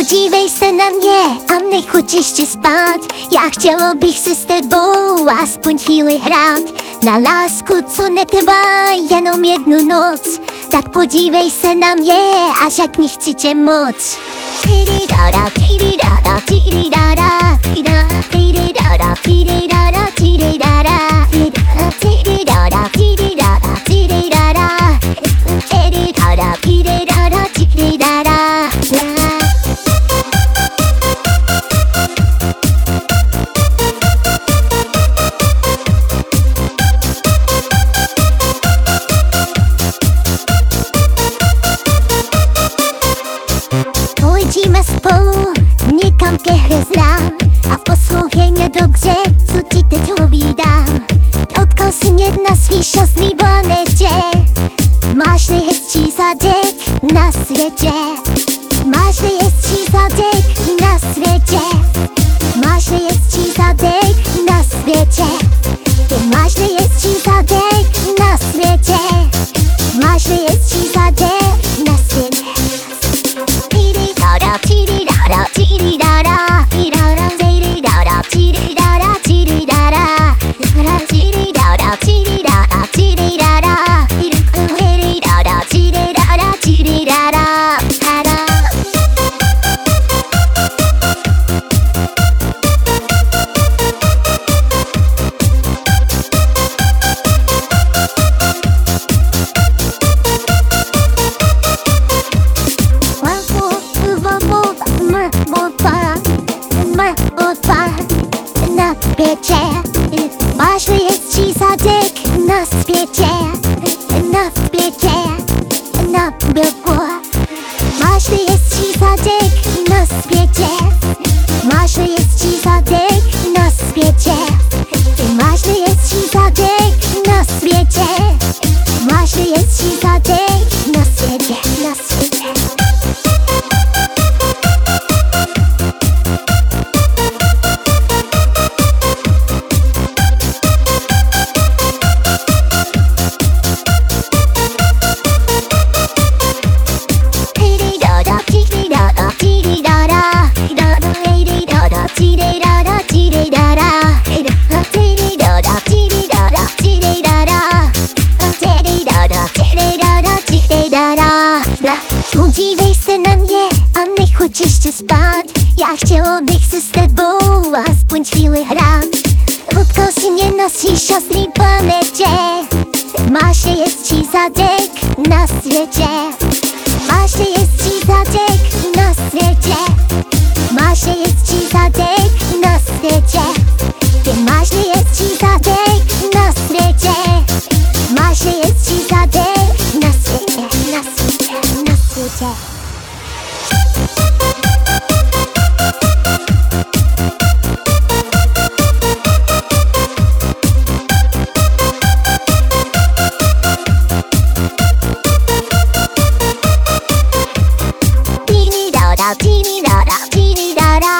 Podívej se na mě a nechuť ještě spát. Já chtěla bych se s tebou aspoň chvíli hrát. Na lásku, co netrvá jenom jednu noc. Tak podívej se na mě a řekni chci tě moc. Tiri dada, tiri dada, tiri dada, tiri dada, tiri dada, tiri dada, tiri dada, tiri dada, tiri pokiechę znam A poslouchej mě dobře, co ti teď povídám. Od kosy mě na svý siostry, bo máš nejhezčí zadek na světě. świecie Marzy jest ci zadek na świecie Na świecie Na białko Marzy jest ci zadek na świecie Marzy jest ci zadek na świecie Marzy jest ci zadek na świecie Marzy jest ci zadek na świecie Na świecie spát. Já chtěla bych se s tebou aspoň chvíli hrát. Potkal si mě svý šťastný planetě. Máš nejhezčí zadek na světě. Máš nejhezčí zadek na světě Máš nejhezčí zadek na světě Ty máš nejhezčí Teeny da da teeny da da